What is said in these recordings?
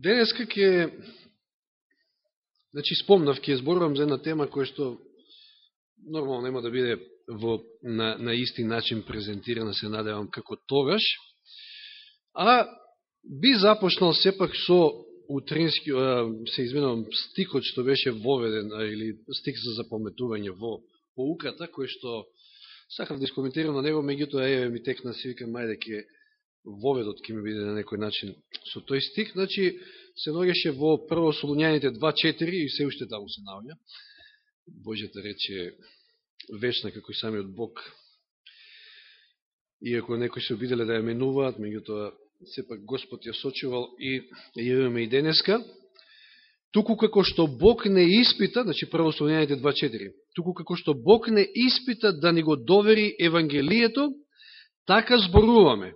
Денеска ќе значи спомнав ќе зборувам за една тема која што нормално нема да биде во на, на исти начин презентирана, се надевам како тогаш. А би започнал сепак со утрински, се изменувам, стикот што беше воведен, или стик за запометување во поуката, кој што сакав да искоментирам на него, меѓутоа еве ми текна си викам мајде ке воведот ќе ми биде на некој начин со тој стик, значи се ногеше во прво Солуњаните 2.4 и се уште таму се наоѓа. Божјата рече вечна како и самиот Бог. Иако некои се обиделе да ја менуваат, меѓутоа сепак Господ ја сочувал и ја имаме и денеска. Туку како што Бог не испита, значи прво Солуњаните 2.4, туку како што Бог не испита да ни го довери Евангелието, така зборуваме,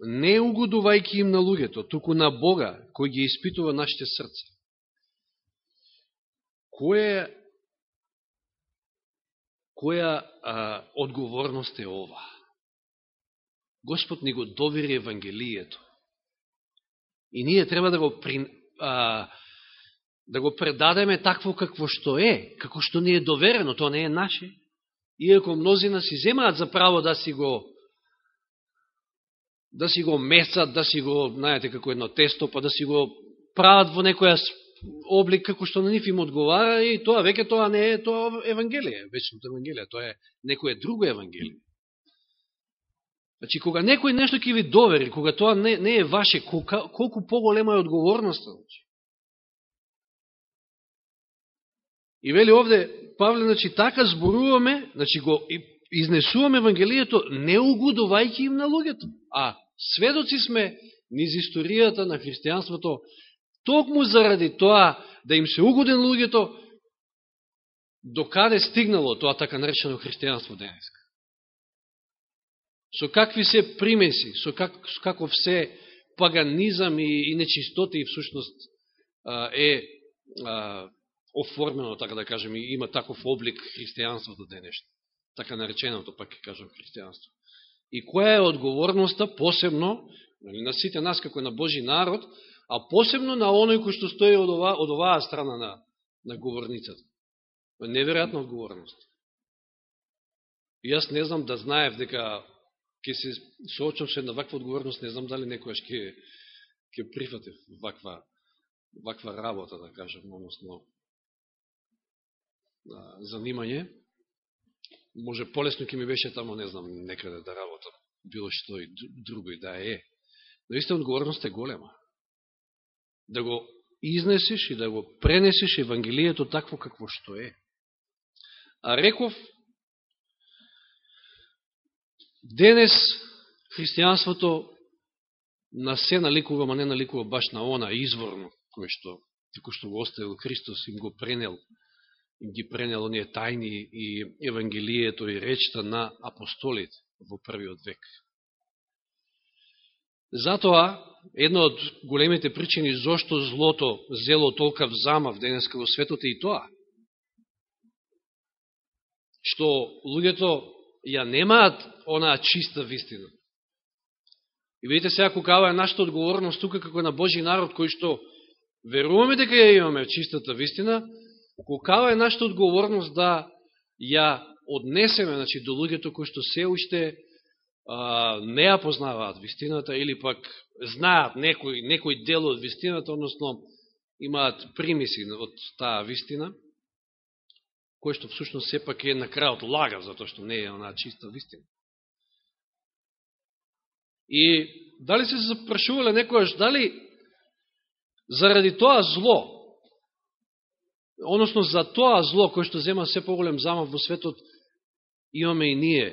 не угодувајќи им на луѓето, туку на Бога, кој ги испитува нашите срца. Која, која а, одговорност е ова? Господ ни го довери Евангелието. И ние треба да го при, а, да го предадеме такво какво што е, како што ни е доверено, тоа не е наше. Иако мнозина си земаат за право да си го да си го месат, да си го, знаете, како едно тесто, па да си го прават во некоја облик како што на нив им одговара и тоа веќе тоа не е тоа Евангелие, вечното Евангелие, тоа е некое друго Евангелие. Значи, кога некој нешто ќе ви довери, кога тоа не, не е ваше, колку, колку поголема е одговорноста, значи. И вели овде, Павле, значи, така зборуваме, значи, го изнесуваме Евангелието, не угодувајќи им на луѓето. А сведоци сме низ историјата на христијанството, токму заради тоа да им се угоден луѓето, докаде стигнало тоа така наречено христијанство денеска. Со какви се примеси, со, как, со каков се паганизам и, и нечистоти и всушност е оформено, така да кажем, и има таков облик христијанството денешно. Така нареченото, пак ќе кажам, христијанство. И која е одговорноста, посебно, нали, на сите нас како на Божи народ, а посебно на оној кој што стои од, ова, од оваа страна на, на говорницата. Неверојатна одговорност. И јас не знам да знаев дека ќе се соочам со една ваква одговорност, не знам дали некојаш ќе ќе прифатев ваква, ваква работа, да кажем, односно занимање, може полесно ќе ми беше тамо, не знам, некаде да работам, било што и друго и да е. Но исто одговорност е голема. Да го изнесеш и да го пренесеш Евангелието такво какво што е. А реков, денес христијанството на се наликува, ма не наликува баш на она изворно, кој што, тако што го оставил Христос, им го пренел ги пренел оние тајни и Евангелието и речта на апостолите во првиот век. Затоа, една од големите причини зошто злото зело толкав замав денеска во светот е и тоа. Што луѓето ја немаат онаа чиста вистина. И видите сега какава е нашата одговорност тука како на Божи народ, кој што веруваме дека ја имаме чистата вистина, Колкава е нашата одговорност да ја однесеме значи, до луѓето кои што се уште а, не ја познаваат вистината или пак знаат некој, некој дел од вистината, односно имаат примиси од таа вистина, кој што всушност сепак е на крајот лага, затоа што не е онаа чиста вистина. И дали се запрашувале некојаш, дали заради тоа зло, односно за тоа зло кој што зема се поголем замав во светот, имаме и ние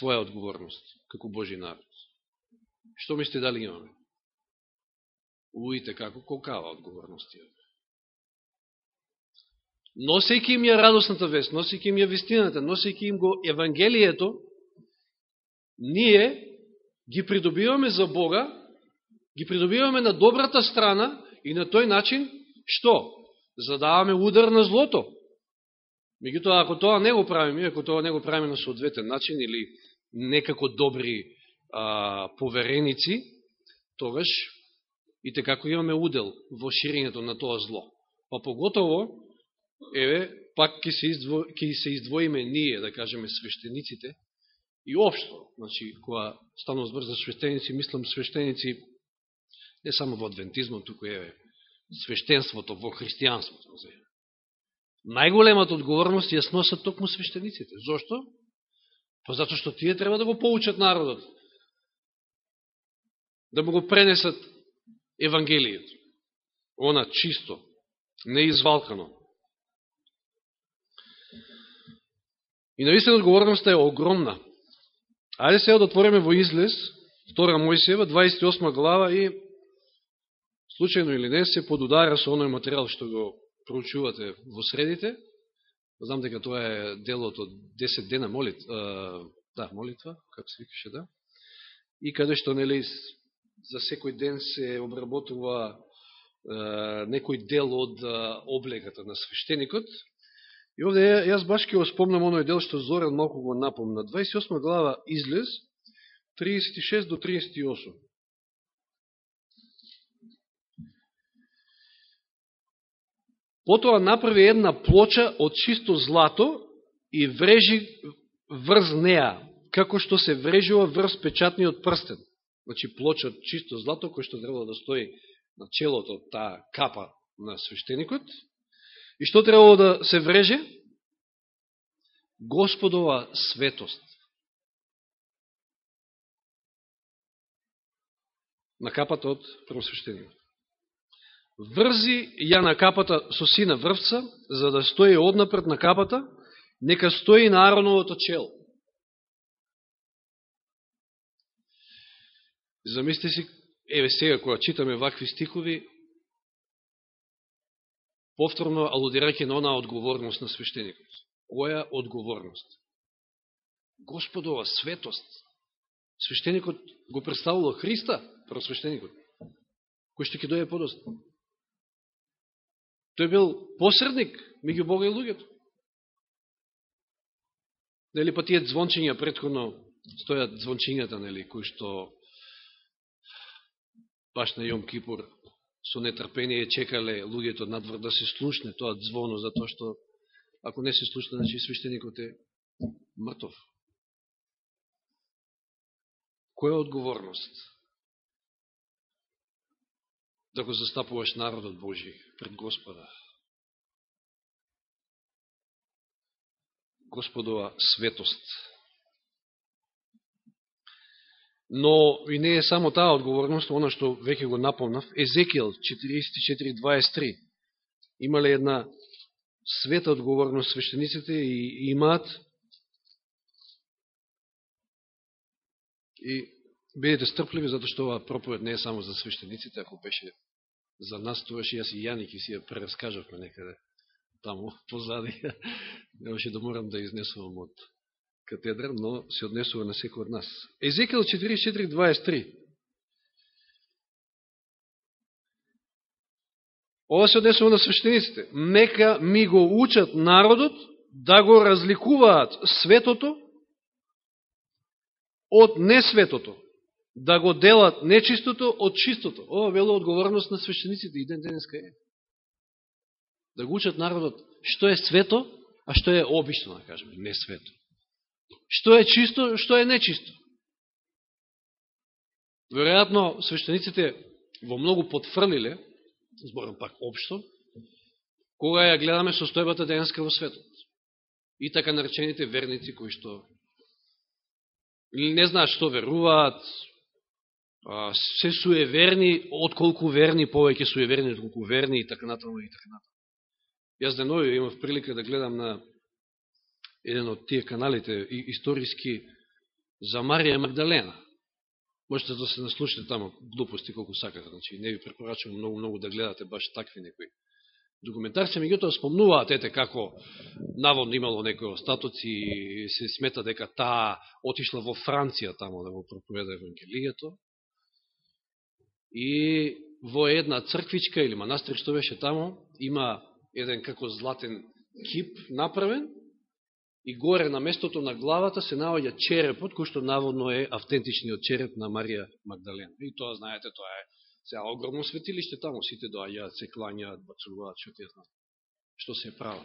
своја одговорност, како Божи народ. Што мислите дали имаме? Уите како, колкава одговорност имаме. Носејќи им ја радосната вест, носејќи им ја вистината, носејќи им го Евангелието, ние ги придобиваме за Бога, ги придобиваме на добрата страна и на тој начин, што? Задаваме да удар на злото. Меѓутоа, ако тоа не го правиме, ако тоа не го правиме на соодветен начин или некако добри а, повереници, тогаш и те како имаме удел во ширењето на тоа зло. Па поготово, еве, пак ќе се, издво, ќе се издвоиме ние, да кажеме, свештениците, и обшто, значи, која станува збор за свештеници, мислам свештеници не само во адвентизмот, туку еве, свештенството во христијанството. Најголемата одговорност ја сносат токму свештениците. Зошто? Па затоа што тие треба да го поучат народот. Да му го пренесат Евангелието. Она чисто, неизвалкано. И наистина одговорноста е огромна. Ајде сега да отвориме во излез, 2 Мојсиева, 28 глава и случајно или не се подудара со оној материјал што го проучувате во средите. Знам дека тоа е делот од 10 дена молит, а, да, молитва, како се викаше, да. И каде што, нели, за секој ден се обработува а, некој дел од а, облегата на свештеникот. И овде јас баш ке спомнам оној дел што Зоран малку го напомна. 28 глава излез, 36 до 38. Потоа направи една плоча од чисто злато и врежи врз неа, како што се врежува врз печатниот прстен. Значи плоча од чисто злато, кој што требало да стои на челото таа капа на свештеникот. И што требало да се вреже? Господова светост. На капата од првосвещеникот врзи ја на капата со сина врвца, за да стои однапред на капата, нека стои на Ароновото чело. Замислите си, еве сега, кога читаме вакви стихови, повторно алудирајќи на онаа одговорност на свештеникот. Која одговорност? Господова светост. Свештеникот го представува Христа, просвештеникот, кој што ќе дојде подоста. Тој бил посредник меѓу Бога и луѓето. Нели, па тие звончиња предходно стојат звончињата, нели, кои што баш на Јом Кипур со нетрпение чекале луѓето надвор да се слушне тоа звоно, затоа што ако не се слушне, значи свештеникот е мртов. Која одговорност? Да го застапуваш народот Божи пред Господа. Господова светост. Но и не е само таа одговорност, она што веќе го напомнав, Езекијал 44.23. Имале една света одговорност свештениците и имаат и Бидете стрпливи, затоа што ова проповед не е само за свештениците, ако беше за нас, тогаш јас и Јаник и си ја прераскажавме некаде таму позади. Немаше да морам да изнесувам од катедра, но се однесува на секој од нас. Езекел 44.23 Ова се однесува на свештениците. Нека ми го учат народот да го разликуваат светото од несветото да го делат нечистото од чистото. Ова вело одговорност на свещениците и ден денеска е. Да го учат народот што е свето, а што е обично, да кажеме, не свето. Што е чисто, што е нечисто. Веројатно, свещениците во многу подфрлиле, зборам пак обшто, кога ја гледаме состојбата денеска во светот. И така наречените верници кои што не знаат што веруваат, се суеверни, отколку верни, повеќе суеверни, отколку верни и така натаму и така натаму. Јас денови имав прилика да гледам на еден од тие каналите историски за Марија Магдалена. Можете да се наслушате тамо глупости колку сакате, значи не ви препорачувам многу многу да гледате баш такви некои документарци, меѓутоа спомнуваат ете како наводно имало некои остатоци и се смета дека таа отишла во Франција тамо да го проповеда Евангелијето И во една црквичка или манастир што беше тамо, има еден како златен кип направен и горе на местото на главата се наоѓа черепот, кој што наводно е автентичниот череп на Марија Магдалена. И тоа, знаете, тоа е Сега огромно светилиште таму, сите доаѓаат, се клањаат, бацуваат, што ти знам. Што се прави?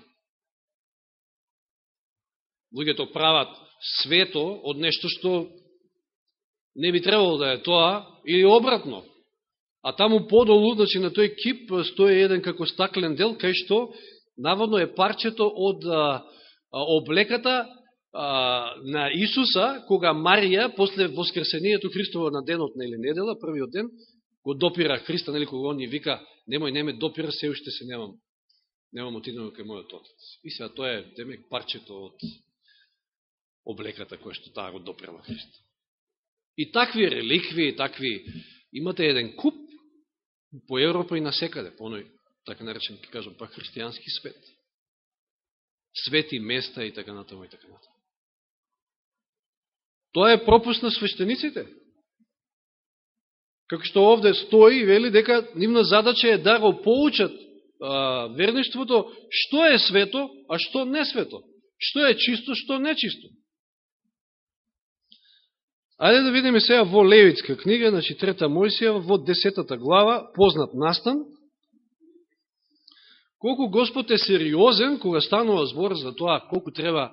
Луѓето прават свето од нешто што не би требало да е тоа, или обратно. А таму подолу, значи на тој кип, стои еден како стаклен дел, кај што наводно е парчето од а, облеката а, на Исуса, кога Марија, после воскресението Христово на денот на недела, првиот ден, го допира Христа, нели, кога он ни вика, немој, не ме допира, се уште се немам, немам отидено кај мојот отец. И сега тоа е, демек, парчето од облеката која што таа го допрела Христа. И такви реликви, такви, имате еден куп по Европа и насекаде, по оној, така наречен, ке кажам, па христијански свет. Свети места и така натаму и така натаму. Тоа е пропуст на свештениците. Како што овде стои и вели дека нивна задача е да го поучат а, верништвото што е свето, а што не свето. Што е чисто, што не чисто. Ајде да видиме сега во Левитска книга, значи трета Мојсија, во десетата глава, познат настан, колку Господ е сериозен кога станува збор за тоа колку треба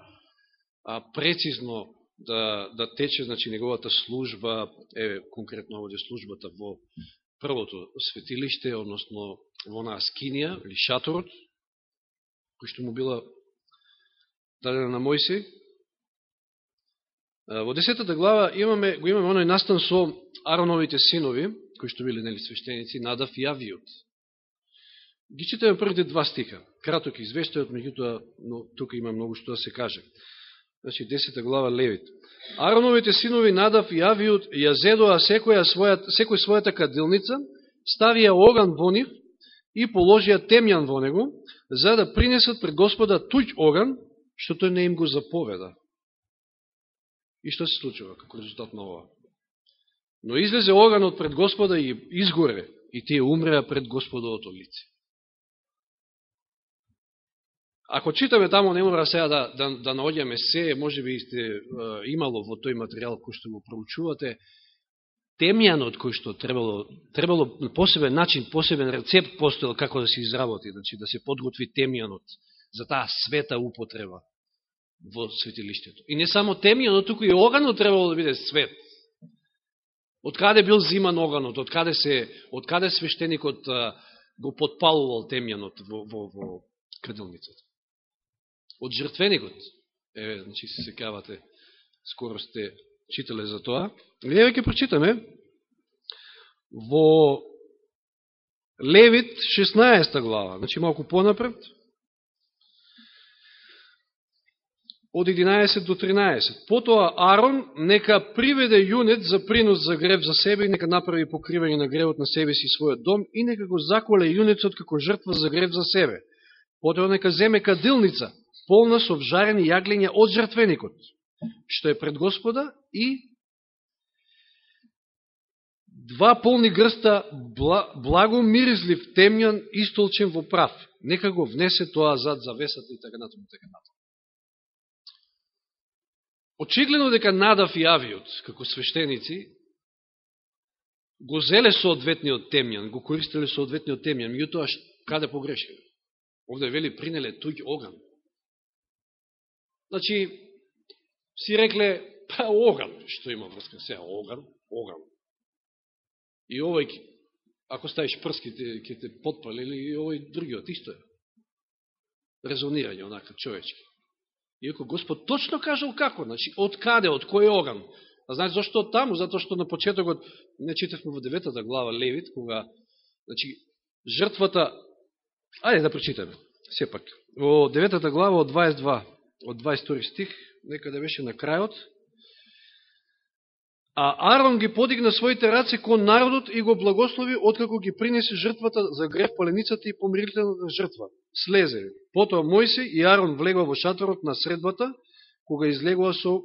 а, прецизно да, да тече значи, неговата служба, е конкретно овде службата во првото светилиште, односно во наа скинија, или шаторот, кој што му била дадена на Мојси. Во десетата глава имаме, го имаме оној настан со Ароновите синови, кои што били нели свештеници, Надав и Авиот. Ги читаме првите два стиха. Краток извештајот, меѓутоа, но тука има многу што да се каже. Значи, 10 глава Левит. Ароновите синови Надав и Авиот ја зедоа секоја својата, секој својата кадилница, ставија оган во нив и положија темјан во него, за да принесат пред Господа туѓ оган, што тој не им го заповеда. И што се случува како резултат на ова? Но излезе оганот пред Господа и изгоре, и тие умреа пред Господовото лице. Ако читаме тамо, не мора сега да, да, да наоѓаме се, може би сте е, имало во тој материјал кој што го проучувате, темјанот кој што требало, требало посебен начин, посебен рецепт постоел како да се изработи, значи да се подготви темјанот за таа света употреба во светилиштето. И не само темјанот, туку и оганот требало да биде свет. Од каде бил зиман оганот, од каде, се, од каде свештеникот го подпалувал темјанот во, во, во крадилницата од жртвеникот. Еве, значи се секавате, скоро сте читале за тоа. Еве ќе прочитаме во Левит 16 глава, значи малку понапред, од 11 до 13. Потоа Арон нека приведе јунет за принос за грев за себе и нека направи покривање на гревот на себе си својот дом и нека го заколе јунецот како жртва за грев за себе. Потоа нека земе кадилница полна со вжарени јаглења од жртвеникот, што е пред Господа, и два полни грста благо миризлив темјан истолчен во прав. Нека го внесе тоа зад завесата и така натаму, така натаму. Очигледно дека Надав и Авиот, како свештеници, го зеле соодветниот темјан, го користеле соодветниот темјан, меѓутоа каде погрешили? Овде вели принеле туѓ оган. Значи, си рекле, па оган, што има врска сега, оган, оган. И овој, ако ставиш прските, ќе те подпали, или и овој другиот, исто е. Резонирање, онака, човечки. Иако Господ точно кажал како, значи, од каде, од кој оган. А знаете зашто од таму? Затоа што на почетокот, не читавме во деветата глава Левит, кога, значи, жртвата, ајде да прочитаме, сепак, во деветата глава од 22 од 22 стих, некаде беше на крајот, а Арон ги подигна своите раце кон народот и го благослови откако ги принесе жртвата за грев, паленицата и помирителната жртва. Слезе. Потоа Мојси и Арон влегува во шаторот на средбата, кога излегува со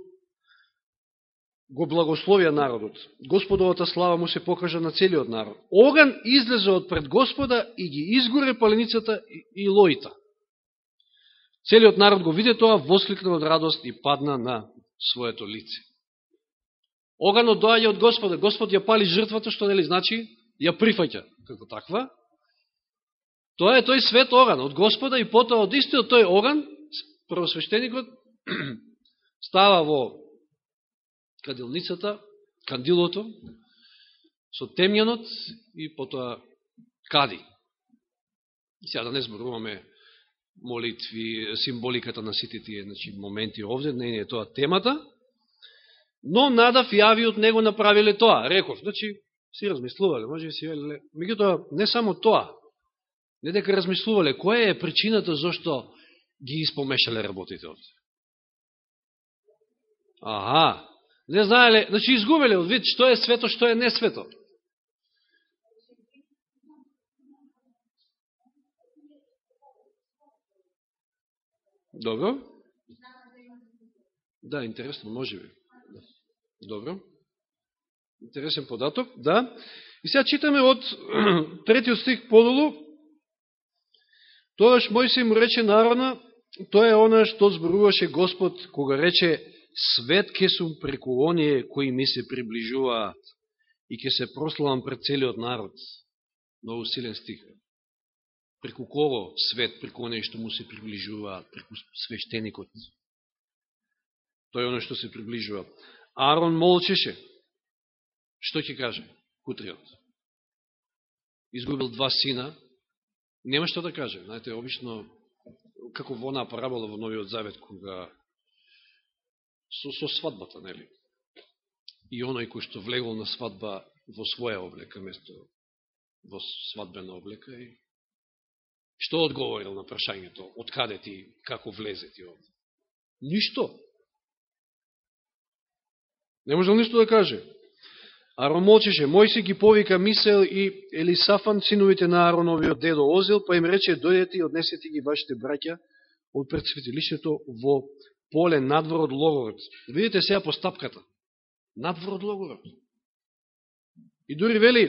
го благословија народот. Господовата слава му се покажа на целиот народ. Оган излезе од пред Господа и ги изгоре паленицата и лојта. Целиот народ го виде тоа, воскликна од радост и падна на своето лице. Оганот доаѓа од Господа. Господ ја пали жртвата, што нели значи? ја прифаќа како таква, тоа е тој свет оган од Господа и потоа од истиот тој оган, првосвещеникот става во кадилницата, кандилото, со темјанот и потоа кади. Сега да не зборуваме молитви, символиката на сите тие значи, моменти овде, не е тоа темата, но надав јави од него направиле тоа, реков. Значи, си размислувале, може би си велеле. Меѓутоа, не само тоа, не дека размислувале, која е причината зашто ги испомешале работите овде. Аха, не знаеле, значи изгубеле од вид што е свето, што е несвето. Добро. Да, интересно, може би. Добро. Интересен податок, да. И сега читаме од третиот стих подолу. Тогаш Мојсей му рече народна, тоа е она што зборуваше Господ, кога рече, свет ке сум преку оние кои ми се приближуваат и ке се прославам пред целиот народ. Много силен стих преку кого свет, преку оние што му се приближува, преку свештеникот. Тој е оно што се приближува. Арон молчеше. Што ќе каже кутриот? Изгубил два сина, нема што да каже. Знаете, обично, како во она парабола во Новиот Завет, кога со, со свадбата, нели? И оној кој што влегол на свадба во своја облека, место во свадбена облека и Што одговорил на прашањето? Од каде ти, како влезе ти овде? Ништо. Не можел ништо да каже. Арон молчеше, Мојси ги повика Мисел и Елисафан, синовите на Ароновиот дедо Озил, па им рече, дојдете и однесете ги вашите браќа од предсветилишето во поле надвор од логорот. Видите сега постапката. Надвор од логорот. И дури вели,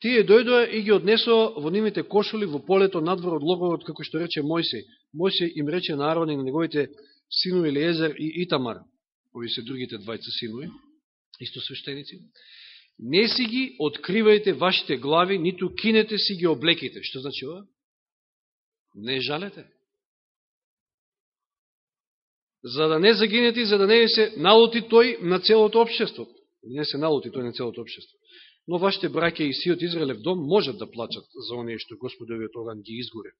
тие дојдоа и ги однесоа во нивните кошули во полето надвор од логорот, како што рече Мојсей. Мојсей им рече на Арон и на неговите синови Лезер и Итамар, кои се другите двајца синови, исто свештеници. Не си ги откривајте вашите глави, ниту кинете си ги облеките. Што значи ова? Не жалете. За да не загинете, за да не се налути тој на целото обшество. Не се налути тој на целото обшество но вашите браке и сиот Израелев дом можат да плачат за оние што Господовиот оган ги изгоре.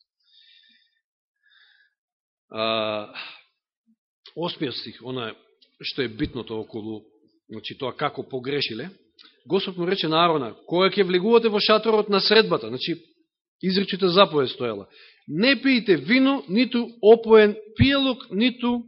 А, оспиот стих, она што е битното околу, значи тоа како погрешиле, Господ му рече на Арона, која ќе влегувате во шаторот на средбата, значи изречите заповед стоела, не пиете вино, ниту опоен пијалок, ниту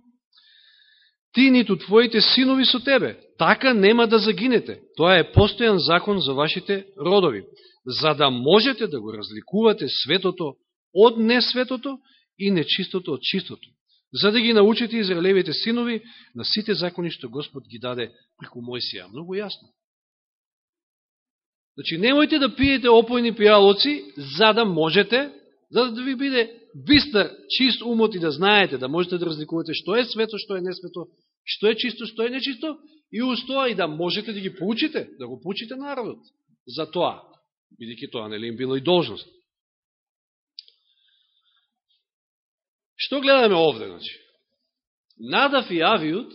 ти, ниту твоите синови со тебе, така нема да загинете. Тоа е постојан закон за вашите родови, за да можете да го разликувате светото од несветото и нечистото од чистото, за да ги научите израелевите синови на сите закони што Господ ги даде преку Мојсија. Многу јасно. Значи, немојте да пиете опојни пијалоци, за да можете, за да ви биде бистар, чист умот и да знаете, да можете да разликувате што е свето, што е несвето, што е чисто, што е нечисто, и устоа и да можете да ги поучите, да го поучите народот за тоа, бидеќи тоа нели им било и должност. Што гледаме овде, значи? Надав и Авиот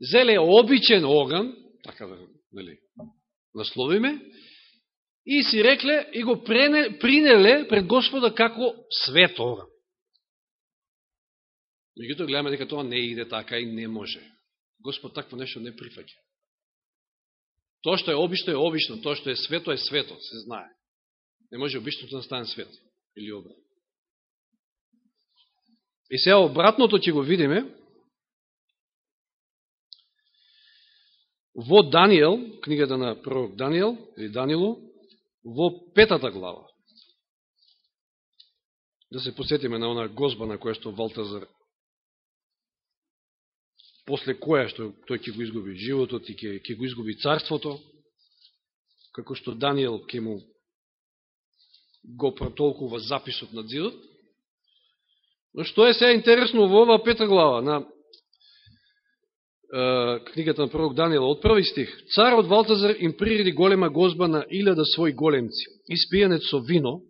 зеле обичен оган, така да, нели, насловиме, и си рекле и го прене, принеле пред Господа како свет оган. Гледаме дека тоа не иде така и не може. Господ такво нешто не прифаќа. Тоа што е обично е обично, тоа што е свето е свето, се знае. Не може обичното да стане свет или обратно. И сега обратното ќе го видиме во Данијел, книгата на пророк Данијел, или Данило, во петата глава. Да се посетиме на она гозба на која што Валтазар после која што тој ќе го изгуби животот и ќе, ќе го изгуби царството, како што Данијел ќе му го протолкува записот на зидот. Но што е сега интересно во ова пета глава на книгата на пророк Данијел, од први стих. Царот Валтазар им приреди голема гозба на илјада своји големци. Испијанет со вино,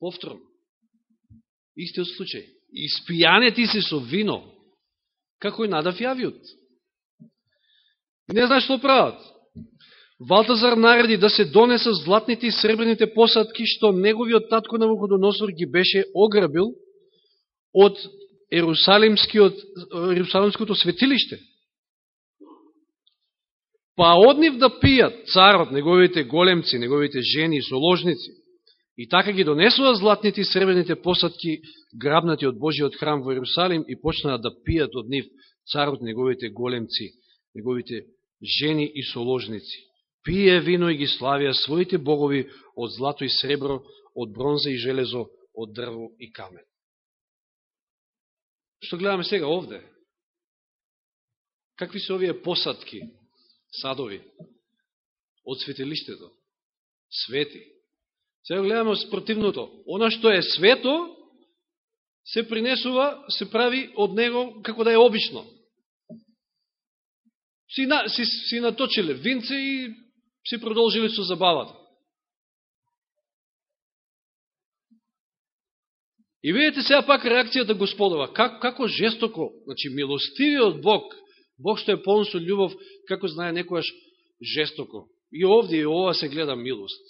повторно, истиот случај. Испијанети се со вино, како и надав јавиот. Не знаеш што прават. Валтазар нареди да се донесат златните и сребрените посадки, што неговиот татко на Вуходоносор ги беше ограбил од Ерусалимското светилиште. Па од нив да пијат царот, неговите големци, неговите жени и соложници. И така ги донесува златните и сребрените посадки, грабнати од Божиот храм во Иерусалим и почнаа да пијат од нив царот, неговите големци, неговите жени и соложници. Пие вино и ги славија своите богови од злато и сребро, од бронза и железо, од дрво и камен. Што гледаме сега овде? Какви се овие посадки, садови, од светилиштето? Свети. Сега гледаме спротивното. Она што е свето, се принесува, се прави од него како да е обично. Си, на, си, си наточиле винце и си продолжили со забавата. И видите сега пак реакцијата Господова. Как, како жестоко, значи милостивиот Бог, Бог што е полн со љубов, како знае некојаш жестоко. И овде и ова се гледа милост.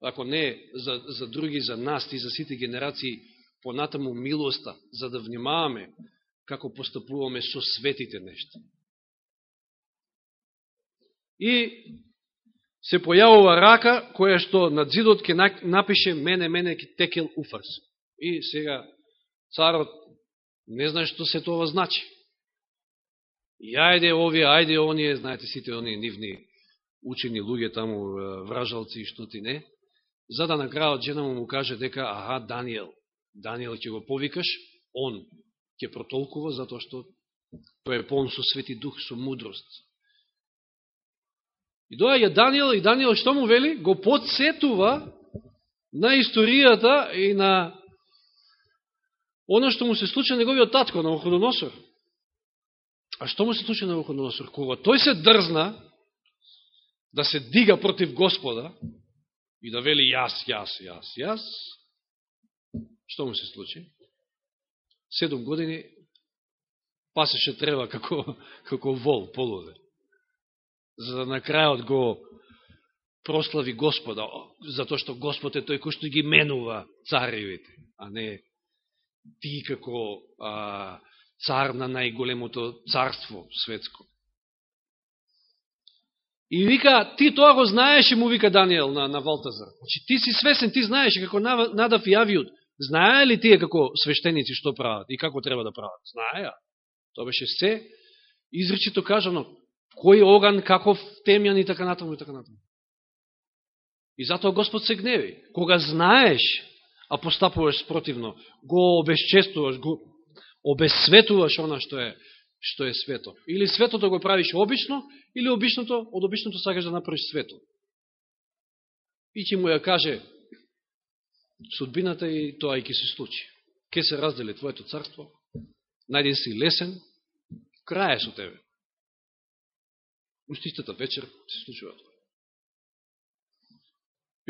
Ако не за, за други, за нас и за сите генерации, понатаму милоста, за да внимаваме како постапуваме со светите нешта. И се појавува рака која што на дзидот ке напише мене, мене ке текел уфарс. И сега царот не знае што се тоа значи. И ајде овие, ајде оние, знаете сите оние нивни учени луѓе таму, вражалци и што ти не, за да на крајот жена му му каже дека, аха, Данијел, Данијел ќе го повикаш, он ќе протолкува, затоа што тој е полн со свети дух, со мудрост. И доаѓа Данијел, и Данијел што му вели? Го подсетува на историјата и на Оно што му се случи на неговиот татко, на Охудоносор. А што му се случи на Охудоносор? Кога тој се дрзна да се дига против Господа и да вели јас, јас, јас, јас, што му се случи? Седом години пасеше трева како, како вол, полуде. За да на крајот го прослави Господа, затоа што Господ е тој кој што ги менува царевите, а не ти како а, цар на најголемото царство светско. И вика, ти тоа го знаеш, му вика Данијел на, на Валтазар. Значи, ти си свесен, ти знаеш како надав и авиот. Знае ли тие како свештеници што прават и како треба да прават? Знаеа. Тоа беше се изречито кажано. Кој оган, каков темјан и така натаму и така натаму. И затоа Господ се гневи. Кога знаеш а постапуваш спротивно, го обесчестуваш, го обесветуваш она што е што е свето. Или светото го правиш обично, или обичното, од обичното сакаш да направиш свето. И ќе му ја каже судбината и тоа и ќе се случи. Ке се раздели твоето царство, најден си лесен, крај со тебе. Устистата вечер се случува тоа.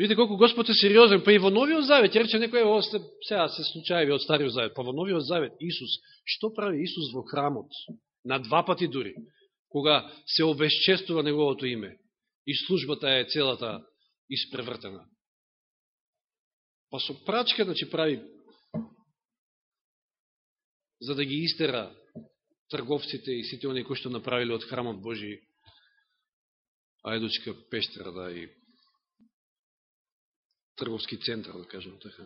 Видите колку Господ е сериозен, па и во Новиот Завет, рече некој, ово се, сега се случаеви од Стариот Завет, па во Новиот Завет, Исус, што прави Исус во храмот? На два пати дури, кога се обесчестува Неговото име и службата е целата испревртена. Па со прачка, значи, прави за да ги истера трговците и сите оние кои што направиле од храмот Божи ајдучка пештера да и трговски центар, да кажем така.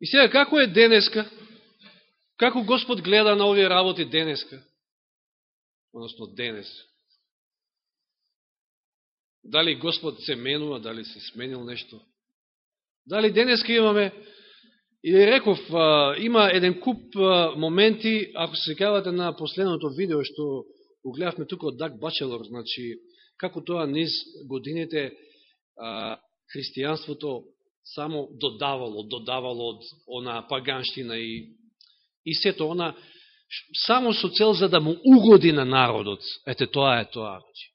И сега, како е денеска? Како Господ гледа на овие работи денеска? Односно, денес. Дали Господ се менува, дали се сменил нешто? Дали денеска имаме И реков, има еден куп моменти, ако се кавате на последното видео што го гледавме тука од Дак Бачелор, значи, како тоа низ годините а, христијанството само додавало, додавало од она паганштина и, и сето она само со цел за да му угоди на народот. Ете, тоа е тоа. Значи.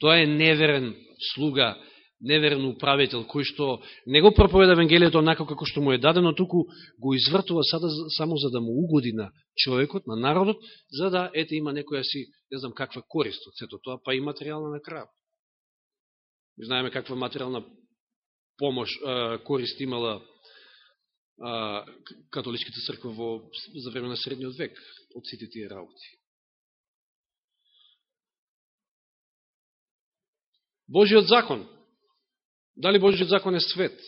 Тоа е неверен слуга, неверен управител, кој што не го проповеда Евангелието онако како што му е дадено, туку го извртува сада само за да му угоди на човекот, на народот, за да, ете, има некоја си, не знам каква корист од сето тоа, па и материјална на крајот. Знаеме каква материјална помош, корист имала а, католичката црква во, за време на средниот век од сите тие работи. Божиот закон. Дали Божиот закон е свет?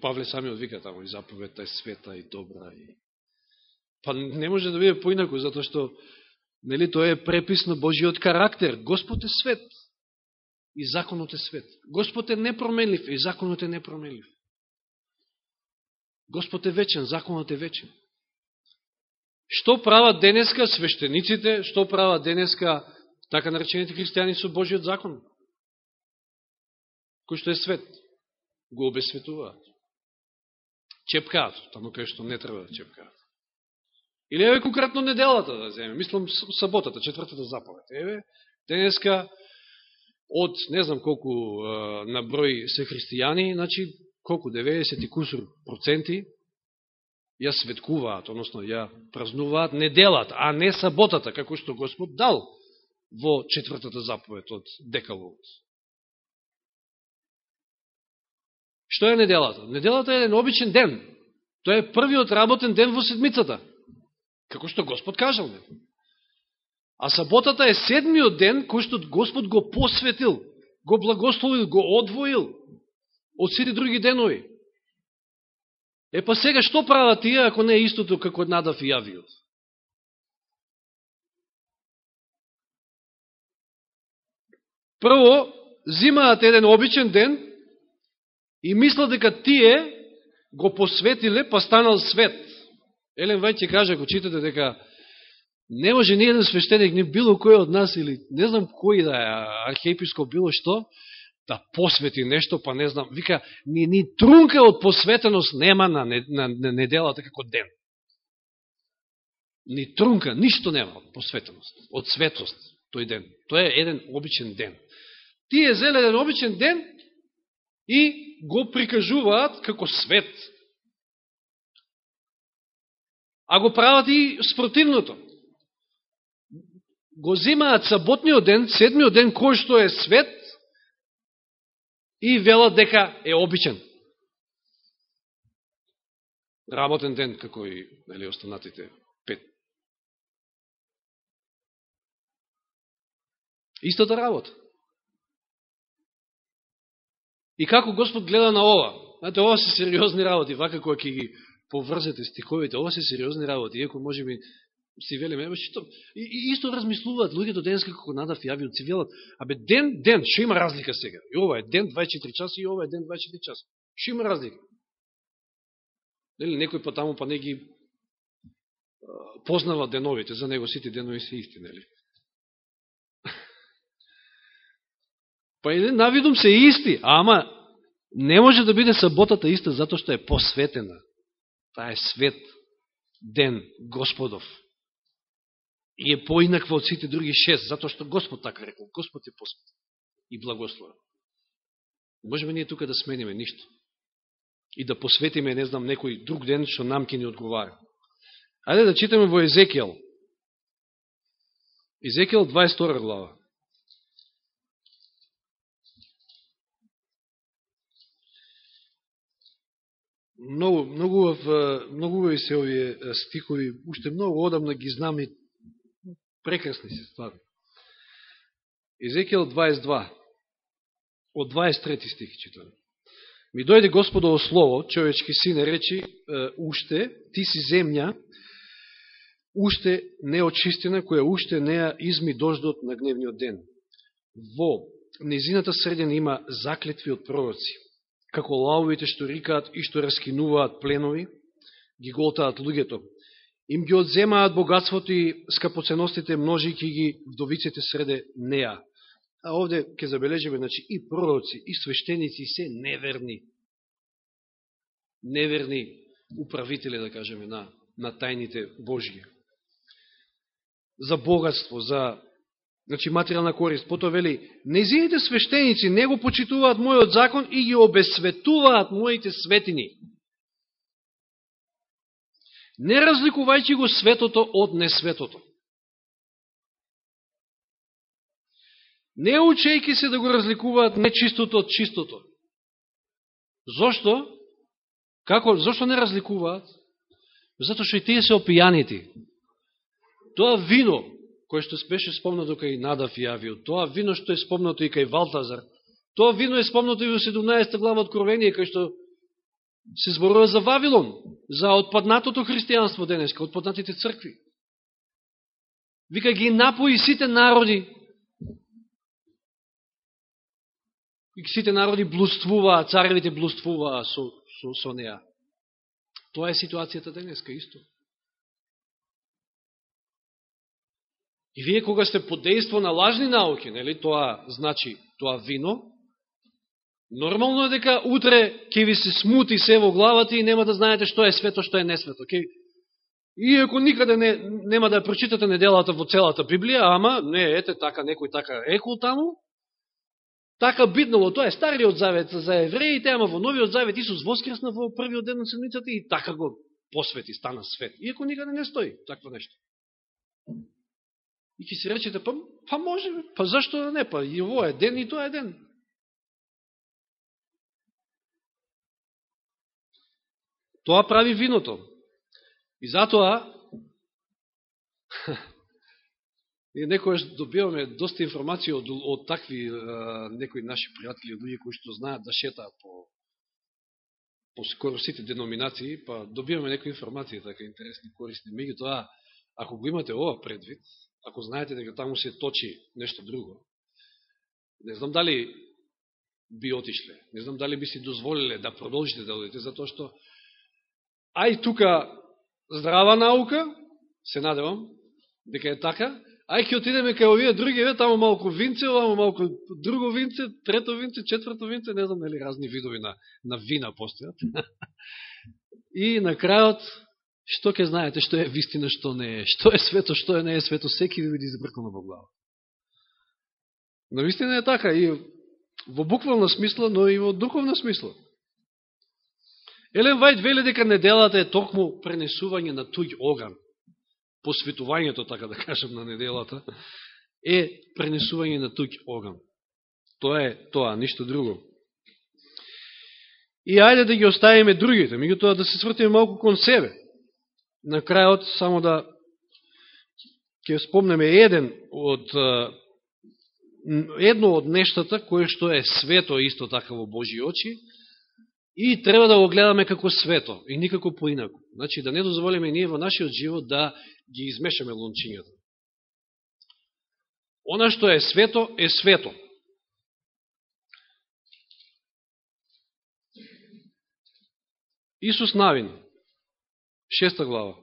Павле самиот вика таму и заповедта е света и добра. И... Па не може да биде поинако, затоа што нели, тоа е препис на Божиот карактер. Господ е свет и законот е свет. Господ е непроменлив и законот е непроменлив. Господ е вечен, законот е вечен. Што прават денеска свештениците, што прават денеска така наречените христијани со Божиот закон? Кој што е свет, го обесветуваат. Чепкаат, тамо кај што не треба да чепкаат. Или еве конкретно неделата да земе, мислам саботата, четвртата заповед. Еве, денеска од не знам колку на број се христијани, значи колку 90 и кусур проценти ја светкуваат, односно ја празнуваат неделата, а не саботата, како што Господ дал во четвртата заповед од Декалогот. Што е неделата? Неделата е еден обичен ден. Тоа е првиот работен ден во седмицата. Како што Господ кажал. А саботата е седмиот ден кој што Господ го посветил, го благословил, го одвоил од сите други денови. Е па сега што прават тие ако не е истото како Надав и Јавиот? Прво, зимаат еден обичен ден и мислат дека тие го посветиле, па станал свет. Елен Вајт ќе каже, ако читате, дека не може ни еден свештеник, ни било кој од нас, или не знам кој да е архиепископ, било што, да посвети нешто, па не знам, вика, ни, ни трунка од посветеност нема на, на, на неделата како ден. Ни трунка, ништо нема од посветеност, од светост тој ден. Тоа е еден обичен ден. Тие зеле еден обичен ден и го прикажуваат како свет. А го прават и спротивното. Го зимаат саботниот ден, седмиот ден, кој што е свет, и велат дека е обичен. Работен ден, како и нели, останатите пет. Истата работа. И како Господ гледа на ова? Знаете, ова се сериозни работи, вака која ќе ги поврзете стиховите, ова се сериозни работи, иако може би си велиме, ебе, што, и, и исто размислуваат луѓето денеска како надав јави од си велат, абе ден, ден, што има разлика сега? И ова е ден 24 часа и ова е ден 24 часа. Што има разлика? Нели, некој па таму па не ги познава деновите, за него сите денови се исти, нели? па и навидум се исти, ама не може да биде саботата иста затоа што е посветена. Таа е свет ден Господов и е поинаква од сите други шест, затоа што Господ така рекол, Господ е посмет и благословен. Можеме ние тука да смениме ништо и да посветиме, не знам, некој друг ден што нам ке ни одговара. Ајде да читаме во Езекијал. Езекијал 22 глава. Многу, многу, многу се овие стихови, уште многу одамна ги знаме Прекрасни се стварно. Езекијал 22, од 23 стих читаме. Ми дојде Господово слово, човечки сине, речи, уште, ти си земја, уште не очистена, која уште не ја изми дождот на гневниот ден. Во незината среден има заклетви од пророци, како лавовите што рикаат и што раскинуваат пленови, ги голтаат луѓето, им ги одземаат богатството и скапоценостите, множики ги вдовиците среде неа. А овде ќе забележиме, значи, и пророци, и свештеници се неверни. Неверни управители, да кажеме, на на тајните Божји, За богатство, за значи материјална корист. Потоа вели, незините свештеници не го почитуваат мојот закон и ги обесветуваат моите светини. Не разликувајќи го светото од несветото. Не учејки се да го разликуваат нечистото од чистото. Зошто? Како? Зошто не разликуваат? Зато што и тие се опијаните. Тоа вино, кој што беше спомнато кај Надав и Авио, тоа вино што е спомнато и кај Валтазар, тоа вино е спомнато и во 17 глава Откровение, кај што се зборува за Вавилон, за отпаднатото христијанство денеска, отпаднатите цркви. Вика ги напои сите народи, и сите народи блуствуваа, царевите блуствуваа со, со, со неа. Тоа е ситуацијата денеска исто. И вие кога сте под дејство на лажни науки, нели, тоа значи тоа вино, нормално е дека утре ќе ви се смути се во главата и нема да знаете што е свето, што е несвето. Ке... Иако никаде не, нема да прочитате неделата во целата Библија, ама не, ете така, некој така рекол таму, така биднало, тоа е стариот завет за евреите, ама во новиот завет Исус воскресна во првиот ден на седмицата и така го посвети, стана свет. Иако никаде не стои такво нешто. И ќе се речете, па, па може, па зашто да не, па и ово е ден и тоа е ден. Тоа прави виното. И затоа, ние некојаш добиваме доста информација од, од такви а, некои наши пријатели, луѓе кои што знаат да шетаат по, по скоро сите деноминации, па добиваме некои информации, така интересни, корисни. Меѓу тоа, ако го имате ова предвид, ако знаете дека таму се точи нешто друго, не знам дали би отишле, не знам дали би си дозволиле да продолжите да одите, затоа што ај тука здрава наука, се надевам, дека е така, ај ќе отидеме кај овие други, ве, таму малку винце, овамо малку друго винце, трето винце, четврто винце, не знам нели разни видови на, на вина постојат. И на крајот Што ќе знаете, што е вистина, што не е, што е свето, што е не е свето, секи ви биде избркано во глава. Но вистина е така и во буквална смисла, но и во духовна смисла. Елен Вајд вели дека неделата е токму пренесување на туѓ оган. Посветувањето, така да кажем, на неделата е пренесување на туѓ оган. Тоа е тоа, ништо друго. И ајде да ги оставиме другите, меѓутоа да се свртиме малку кон себе на крајот само да ќе спомнеме еден од едно од нештата кое што е свето исто така во Божји очи и треба да го гледаме како свето и никако поинаку, Значи да не дозволиме ние во нашиот живот да ги измешаме лончињата. Она што е свето е свето. Исус Навин Шеста глава.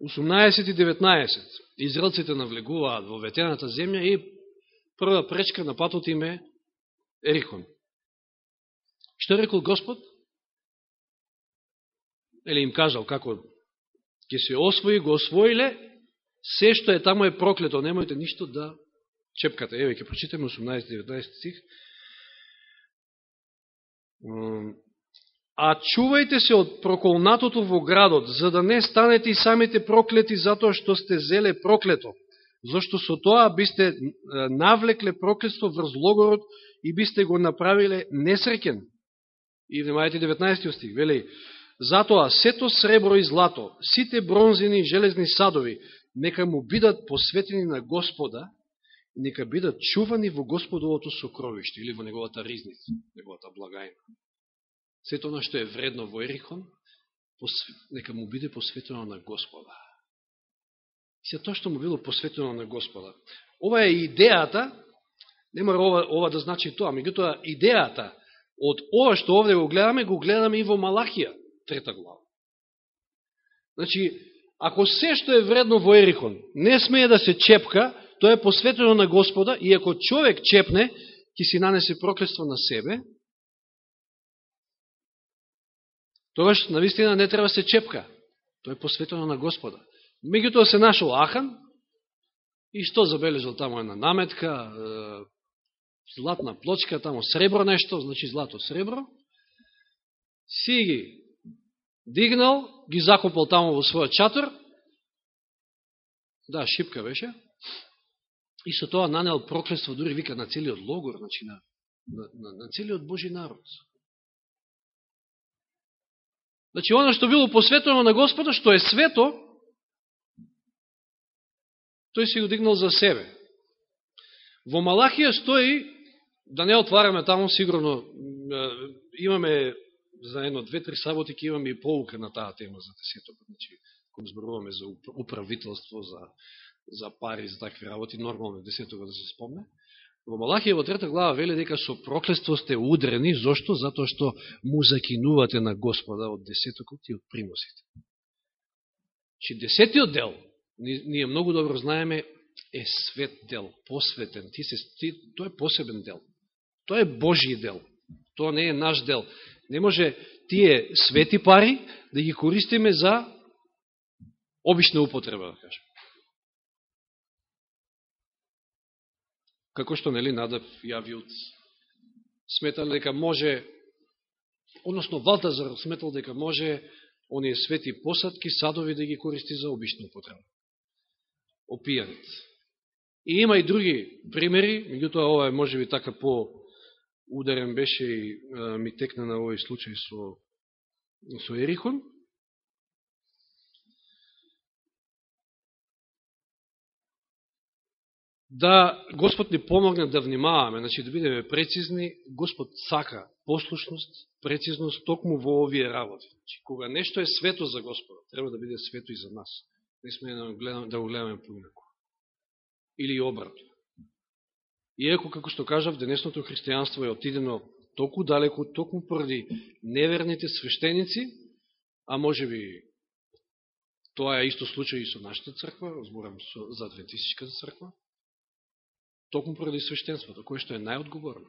Осумнаесет и деветнаесет. Израелците навлегуваат во ветената земја и прва пречка на патот им е Ерихон. Што рекол Господ? Или им кажал како ќе се освои, го освоиле, се што е таму е проклето, немојте ништо да чепкате. Еве, ќе прочитаме 18-19 стих. А чувајте се од проколнатото во градот, за да не станете и самите проклети затоа што сте зеле проклето. Зошто со тоа бисте навлекле проклетство врз логорот и бисте го направиле несреќен. И внимајте 19 стих, вели, Затоа сето сребро и злато, сите бронзини и железни садови, нека му бидат посветени на Господа, нека бидат чувани во Господовото сокровиште или во неговата ризница, неговата благајна. Сето оно што е вредно во Ерихон, нека му биде посветено на Господа. Се тоа што му било посветено на Господа. Ова е идејата, не мора ова, ова да значи тоа, меѓутоа идејата од ова што овде го гледаме, го гледаме и во Малахија трета глава. Значи, Ако се што е вредно во Ерихон не смее да се чепка, тоа е посветено на Господа и ако човек чепне, ќе си нанесе проклество на себе, тогаш навистина не треба да се чепка. Тоа е посветено на Господа. Меѓутоа се нашол Ахан и што забележал тамо една наметка, златна плочка, тамо сребро нешто, значи злато сребро, си ги дигнал, ги закопал таму во својот чатор, да, шипка беше, и со тоа нанел проклество, дури вика на целиот логор, значи на, на, на, на целиот Божи народ. Значи, оно што било посветено на Господа, што е свето, тој си го дигнал за себе. Во Малахија стои, да не отвараме таму, сигурно имаме за едно, две-три саботи ќе имаме и поука на таа тема за десетокот. Значи, кога зборуваме за управителство, за, за пари, за такви работи, нормално десетокот да се спомне. Во Малахија во трета глава вели дека со проклество сте удрени, зошто? Затоа што му закинувате на Господа од десетокот и од приносите. Че десетиот дел, ние многу добро знаеме, е свет дел, посветен. Ти се, ти, тој е посебен дел. Тоа е Божи дел. Тоа не е наш дел. Не може тие свети пари да ги користиме за обична употреба, да кажем. Како што, нели, надав јавиот сметал дека може, односно Валтазар сметал дека може оние свети посадки, садови да ги користи за обична употреба. Опијанит. И има и други примери, меѓутоа ова е може би така по ударен беше и ми текна на овој случај со, со Ерихон. Да Господ ни помогне да внимаваме, значи да бидеме прецизни, Господ сака послушност, прецизност токму во овие работи. Значи, кога нешто е свето за Господа, треба да биде свето и за нас. Не сме да го гледаме, да го гледаме поинако. Или обратно. Иако, како што кажав, денесното христијанство е отидено толку далеко, токму поради неверните свештеници, а може би тоа е исто случај и со нашата црква, разборам за адвентистичката црква, токму поради свештенството, кое што е најодговорно.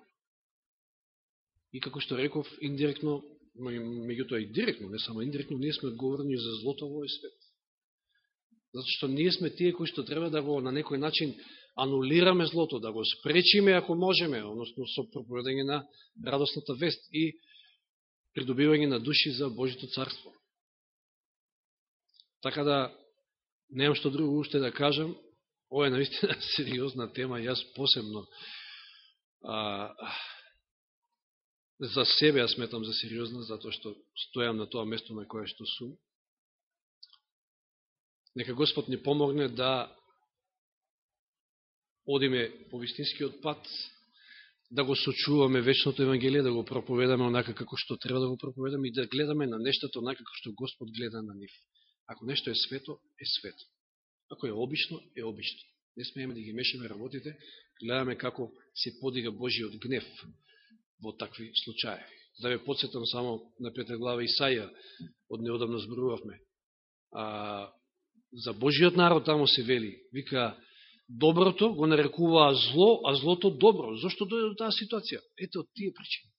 И како што реков, индиректно, меѓутоа и директно, не само индиректно, ние сме одговорни за злото во овој свет. Зато што ние сме тие кои што треба да го на некој начин анулираме злото, да го спречиме ако можеме, односно со проповедање на радостната вест и придобивање на души за Божито царство. Така да, немам што друго уште да кажам, ова е наистина сериозна тема, јас посебно а, за себе ја сметам за сериозна, затоа што стојам на тоа место на кое што сум. Нека Господ ни помогне да одиме по вистинскиот пат, да го сочуваме вечното Евангелие, да го проповедаме онака како што треба да го проповедаме и да гледаме на нештата онака како што Господ гледа на нив. Ако нешто е свето, е свето. Ако е обично, е обично. Не смееме да ги мешаме работите, гледаме како се подига Божиот гнев во такви случаи. Да ве подсетам само на пета глава Исаја, од неодамно зборувавме. А, за Божиот народ тамо се вели, вика, доброто го нарекуваа зло, а злото добро. Зошто дојде до таа ситуација? Ете од тие причини.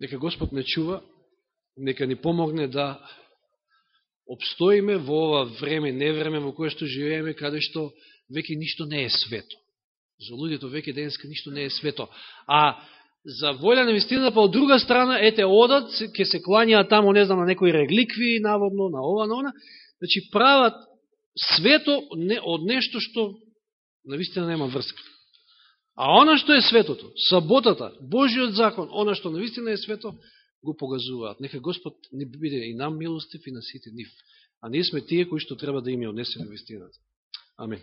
Нека Господ не чува, нека ни помогне да обстоиме во ова време, не време во кое што живееме, каде што веќе ништо не е свето. За луѓето веќе денеска ништо не е свето. А за волја на вистина, па од друга страна, ете, одат, ке се кланјаат тамо, не знам, на некои регликви, наводно, на ова, на она, Значи, прават свето од нешто што навистина нема врска. А она што е светото, саботата, Божиот закон, она што навистина е свето, го погазуваат. Нека Господ не биде и нам милостив и на сите нив. А ние сме тие кои што треба да им ја однесеме вистината. Амин.